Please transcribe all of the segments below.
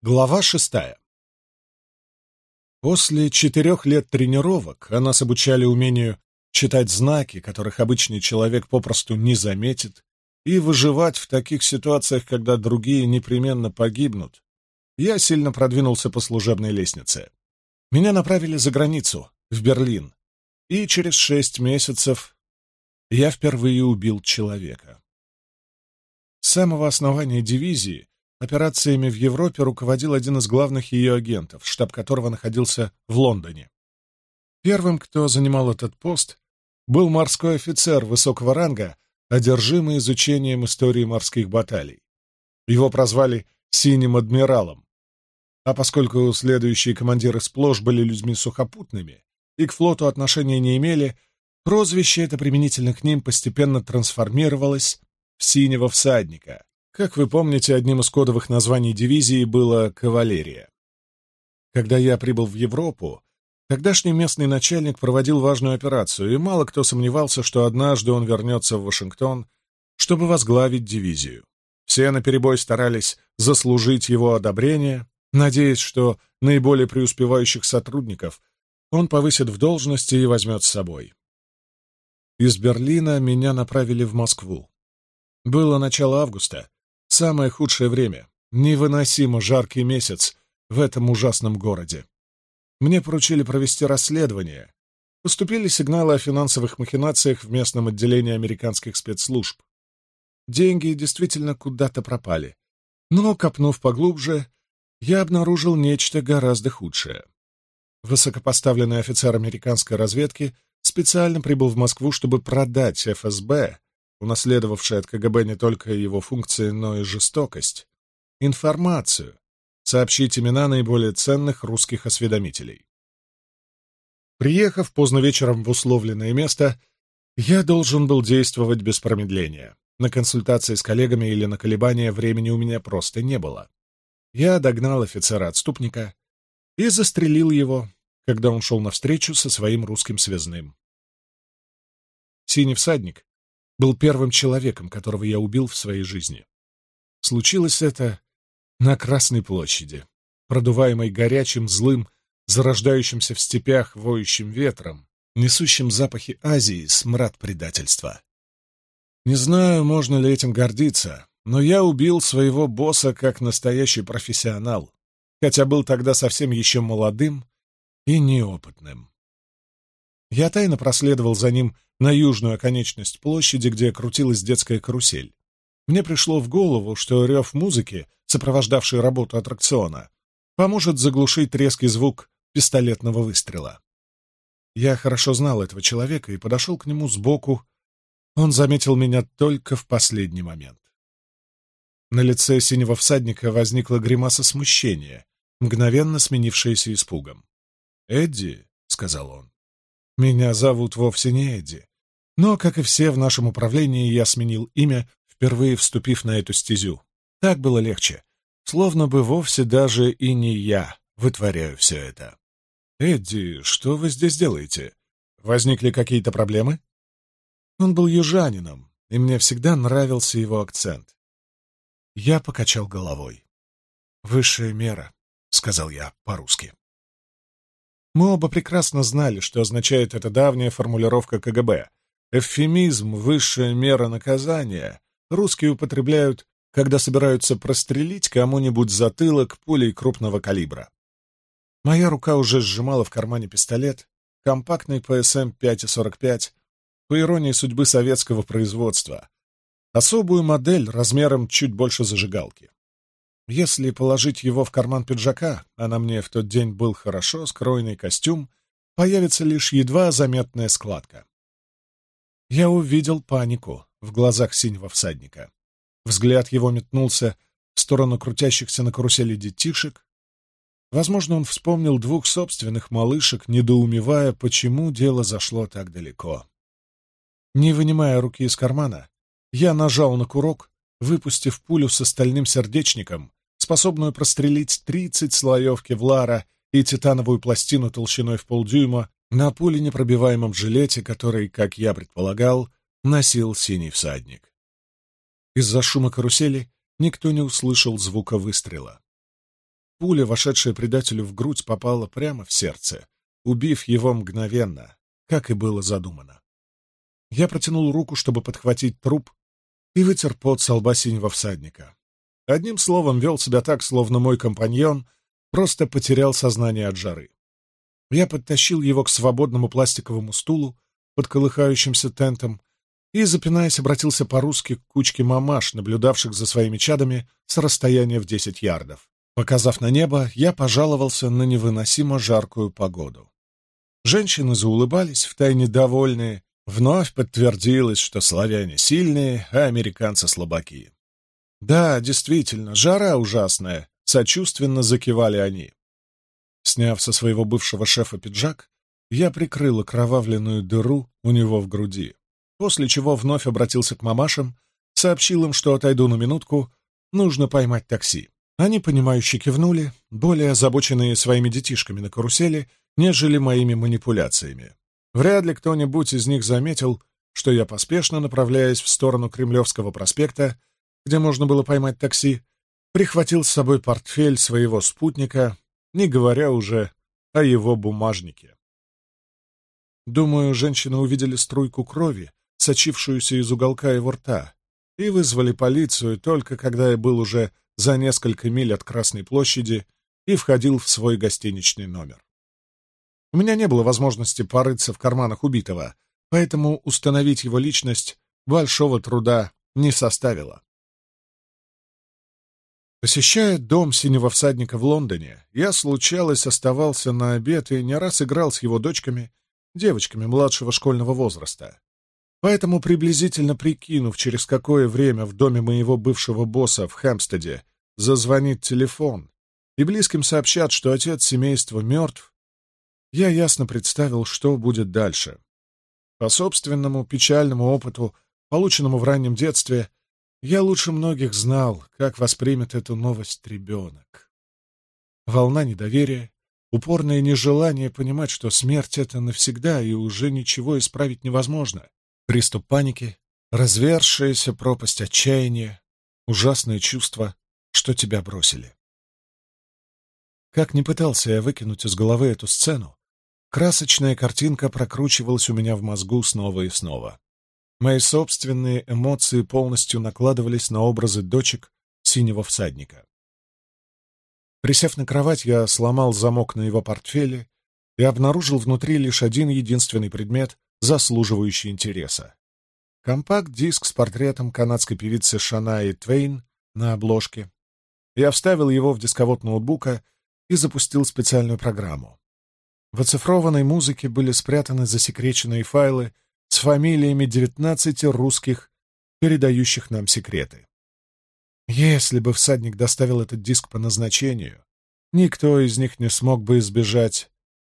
Глава шестая. После четырех лет тренировок нас обучали умению читать знаки, которых обычный человек попросту не заметит, и выживать в таких ситуациях, когда другие непременно погибнут. Я сильно продвинулся по служебной лестнице. Меня направили за границу, в Берлин, и через шесть месяцев я впервые убил человека. С самого основания дивизии Операциями в Европе руководил один из главных ее агентов, штаб которого находился в Лондоне. Первым, кто занимал этот пост, был морской офицер высокого ранга, одержимый изучением истории морских баталий. Его прозвали «синим адмиралом». А поскольку следующие командиры сплошь были людьми сухопутными и к флоту отношения не имели, прозвище это применительно к ним постепенно трансформировалось в «синего всадника», как вы помните, одним из кодовых названий дивизии было «Кавалерия». Когда я прибыл в Европу, тогдашний местный начальник проводил важную операцию, и мало кто сомневался, что однажды он вернется в Вашингтон, чтобы возглавить дивизию. Все наперебой старались заслужить его одобрение, надеясь, что наиболее преуспевающих сотрудников он повысит в должности и возьмет с собой. Из Берлина меня направили в Москву. Было начало августа, самое худшее время, невыносимо жаркий месяц в этом ужасном городе. Мне поручили провести расследование. Поступили сигналы о финансовых махинациях в местном отделении американских спецслужб. Деньги действительно куда-то пропали. Но, копнув поглубже, я обнаружил нечто гораздо худшее. Высокопоставленный офицер американской разведки специально прибыл в Москву, чтобы продать ФСБ унаследовавший от КГБ не только его функции, но и жестокость, информацию, сообщить имена наиболее ценных русских осведомителей. Приехав поздно вечером в условленное место, я должен был действовать без промедления. На консультации с коллегами или на колебания времени у меня просто не было. Я догнал офицера-отступника и застрелил его, когда он шел навстречу со своим русским связным. Синий всадник был первым человеком, которого я убил в своей жизни. Случилось это на Красной площади, продуваемой горячим, злым, зарождающимся в степях воющим ветром, несущим запахи Азии смрад предательства. Не знаю, можно ли этим гордиться, но я убил своего босса как настоящий профессионал, хотя был тогда совсем еще молодым и неопытным. Я тайно проследовал за ним на южную оконечность площади, где крутилась детская карусель. Мне пришло в голову, что рев музыки, сопровождавший работу аттракциона, поможет заглушить резкий звук пистолетного выстрела. Я хорошо знал этого человека и подошел к нему сбоку. Он заметил меня только в последний момент. На лице синего всадника возникла гримаса смущения, мгновенно сменившаяся испугом. «Эдди», — сказал он, меня зовут вовсе не Эдди. Но, как и все в нашем управлении, я сменил имя, впервые вступив на эту стезю. Так было легче. Словно бы вовсе даже и не я вытворяю все это. «Эдди, что вы здесь делаете? Возникли какие-то проблемы?» Он был южанином, и мне всегда нравился его акцент. Я покачал головой. «Высшая мера», — сказал я по-русски. Мы оба прекрасно знали, что означает эта давняя формулировка КГБ. Эвфемизм «высшая мера наказания» русские употребляют, когда собираются прострелить кому-нибудь затылок пулей крупного калибра. Моя рука уже сжимала в кармане пистолет, компактный ПСМ 5,45, по иронии судьбы советского производства, особую модель размером чуть больше зажигалки. Если положить его в карман пиджака, а на мне в тот день был хорошо скроенный костюм, появится лишь едва заметная складка. Я увидел панику в глазах синего всадника. Взгляд его метнулся в сторону крутящихся на карусели детишек. Возможно, он вспомнил двух собственных малышек, недоумевая, почему дело зашло так далеко. Не вынимая руки из кармана, я нажал на курок, выпустив пулю с остальным сердечником, способную прострелить 30 слоев кевлара и титановую пластину толщиной в полдюйма на пуленепробиваемом жилете, который, как я предполагал, носил синий всадник. Из-за шума карусели никто не услышал звука выстрела. Пуля, вошедшая предателю в грудь, попала прямо в сердце, убив его мгновенно, как и было задумано. Я протянул руку, чтобы подхватить труп, и вытер пот со лба синего всадника. Одним словом, вел себя так, словно мой компаньон просто потерял сознание от жары. Я подтащил его к свободному пластиковому стулу под колыхающимся тентом и, запинаясь, обратился по-русски к кучке мамаш, наблюдавших за своими чадами с расстояния в десять ярдов. Показав на небо, я пожаловался на невыносимо жаркую погоду. Женщины заулыбались, втайне довольные. Вновь подтвердилось, что славяне сильные, а американцы слабаки. «Да, действительно, жара ужасная», — сочувственно закивали они. Сняв со своего бывшего шефа пиджак, я прикрыл окровавленную дыру у него в груди, после чего вновь обратился к мамашам, сообщил им, что отойду на минутку, нужно поймать такси. Они, понимающе кивнули, более озабоченные своими детишками на карусели, нежели моими манипуляциями. Вряд ли кто-нибудь из них заметил, что я поспешно направляясь в сторону Кремлевского проспекта, где можно было поймать такси, прихватил с собой портфель своего спутника, не говоря уже о его бумажнике. Думаю, женщины увидели струйку крови, сочившуюся из уголка его рта, и вызвали полицию только когда я был уже за несколько миль от Красной площади и входил в свой гостиничный номер. У меня не было возможности порыться в карманах убитого, поэтому установить его личность большого труда не составило. Посещая дом синего всадника в Лондоне, я случалось оставался на обед и не раз играл с его дочками, девочками младшего школьного возраста. Поэтому, приблизительно прикинув, через какое время в доме моего бывшего босса в Хэмпстеде зазвонит телефон и близким сообщат, что отец семейства мертв, я ясно представил, что будет дальше. По собственному печальному опыту, полученному в раннем детстве, я лучше многих знал, как воспримет эту новость ребенок. Волна недоверия, упорное нежелание понимать, что смерть — это навсегда, и уже ничего исправить невозможно. Приступ паники, развершаяся пропасть отчаяния, ужасное чувство, что тебя бросили. Как ни пытался я выкинуть из головы эту сцену, красочная картинка прокручивалась у меня в мозгу снова и снова. Мои собственные эмоции полностью накладывались на образы дочек синего всадника. Присев на кровать, я сломал замок на его портфеле и обнаружил внутри лишь один единственный предмет, заслуживающий интереса. Компакт-диск с портретом канадской певицы Шанаи Твейн на обложке. Я вставил его в дисковод ноутбука и запустил специальную программу. В оцифрованной музыке были спрятаны засекреченные файлы — с фамилиями девятнадцати русских, передающих нам секреты. Если бы всадник доставил этот диск по назначению, никто из них не смог бы избежать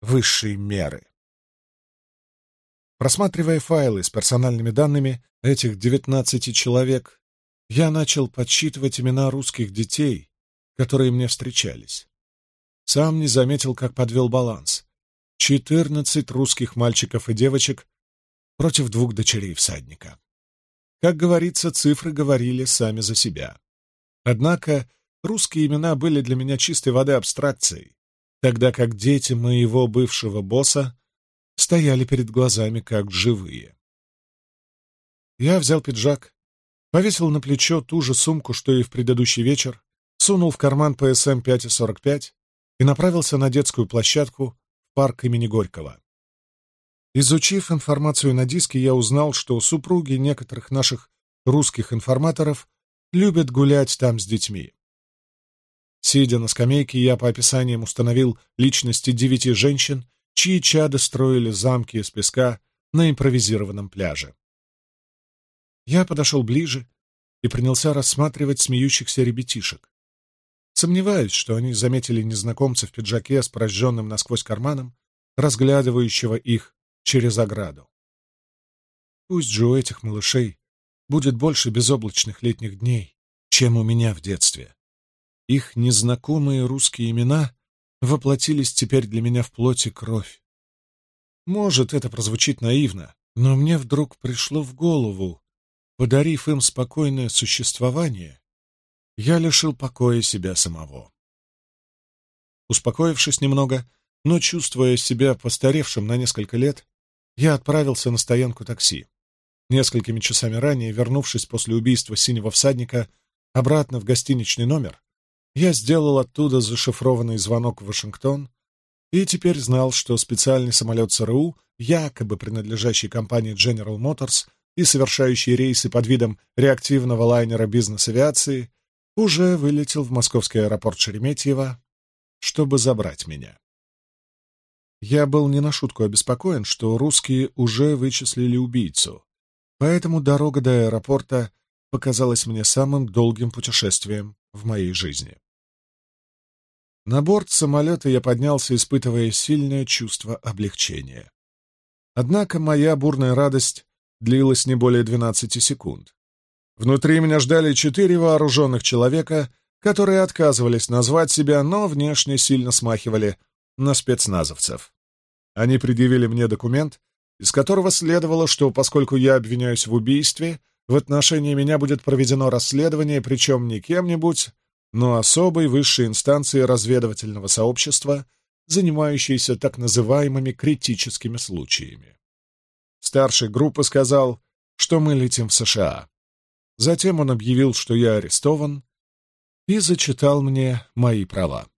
высшей меры. Просматривая файлы с персональными данными этих 19 человек, я начал подсчитывать имена русских детей, которые мне встречались. Сам не заметил, как подвел баланс. 14 русских мальчиков и девочек против двух дочерей всадника. Как говорится, цифры говорили сами за себя. Однако русские имена были для меня чистой воды абстракцией, тогда как дети моего бывшего босса стояли перед глазами как живые. Я взял пиджак, повесил на плечо ту же сумку, что и в предыдущий вечер, сунул в карман ПСМ 5.45 и направился на детскую площадку в парк имени Горького. Изучив информацию на диске, я узнал, что супруги некоторых наших русских информаторов любят гулять там с детьми. Сидя на скамейке, я по описаниям установил личности девяти женщин, чьи чады строили замки из песка на импровизированном пляже. Я подошел ближе и принялся рассматривать смеющихся ребятишек. Сомневаюсь, что они заметили незнакомца в пиджаке с прожженным насквозь карманом, разглядывающего их через ограду. Пусть же у этих малышей будет больше безоблачных летних дней, чем у меня в детстве. Их незнакомые русские имена воплотились теперь для меня в плоти кровь. Может, это прозвучит наивно, но мне вдруг пришло в голову, подарив им спокойное существование, я лишил покоя себя самого. Успокоившись немного, но чувствуя себя постаревшим на несколько лет, я отправился на стоянку такси. Несколькими часами ранее, вернувшись после убийства синего всадника, обратно в гостиничный номер, я сделал оттуда зашифрованный звонок в Вашингтон и теперь знал, что специальный самолет ЦРУ, якобы принадлежащий компании General Motors и совершающий рейсы под видом реактивного лайнера бизнес-авиации, уже вылетел в московский аэропорт Шереметьево, чтобы забрать меня. Я был не на шутку обеспокоен, что русские уже вычислили убийцу. Поэтому дорога до аэропорта показалась мне самым долгим путешествием в моей жизни. На борт самолета я поднялся, испытывая сильное чувство облегчения. Однако моя бурная радость длилась не более 12 секунд. Внутри меня ждали четыре вооруженных человека, которые отказывались назвать себя, но внешне сильно смахивали на спецназовцев. Они предъявили мне документ, из которого следовало, что поскольку я обвиняюсь в убийстве, в отношении меня будет проведено расследование, причем не кем-нибудь, но особой высшей инстанции разведывательного сообщества, занимающейся так называемыми критическими случаями. Старший группы сказал, что мы летим в США. Затем он объявил, что я арестован, и зачитал мне мои права.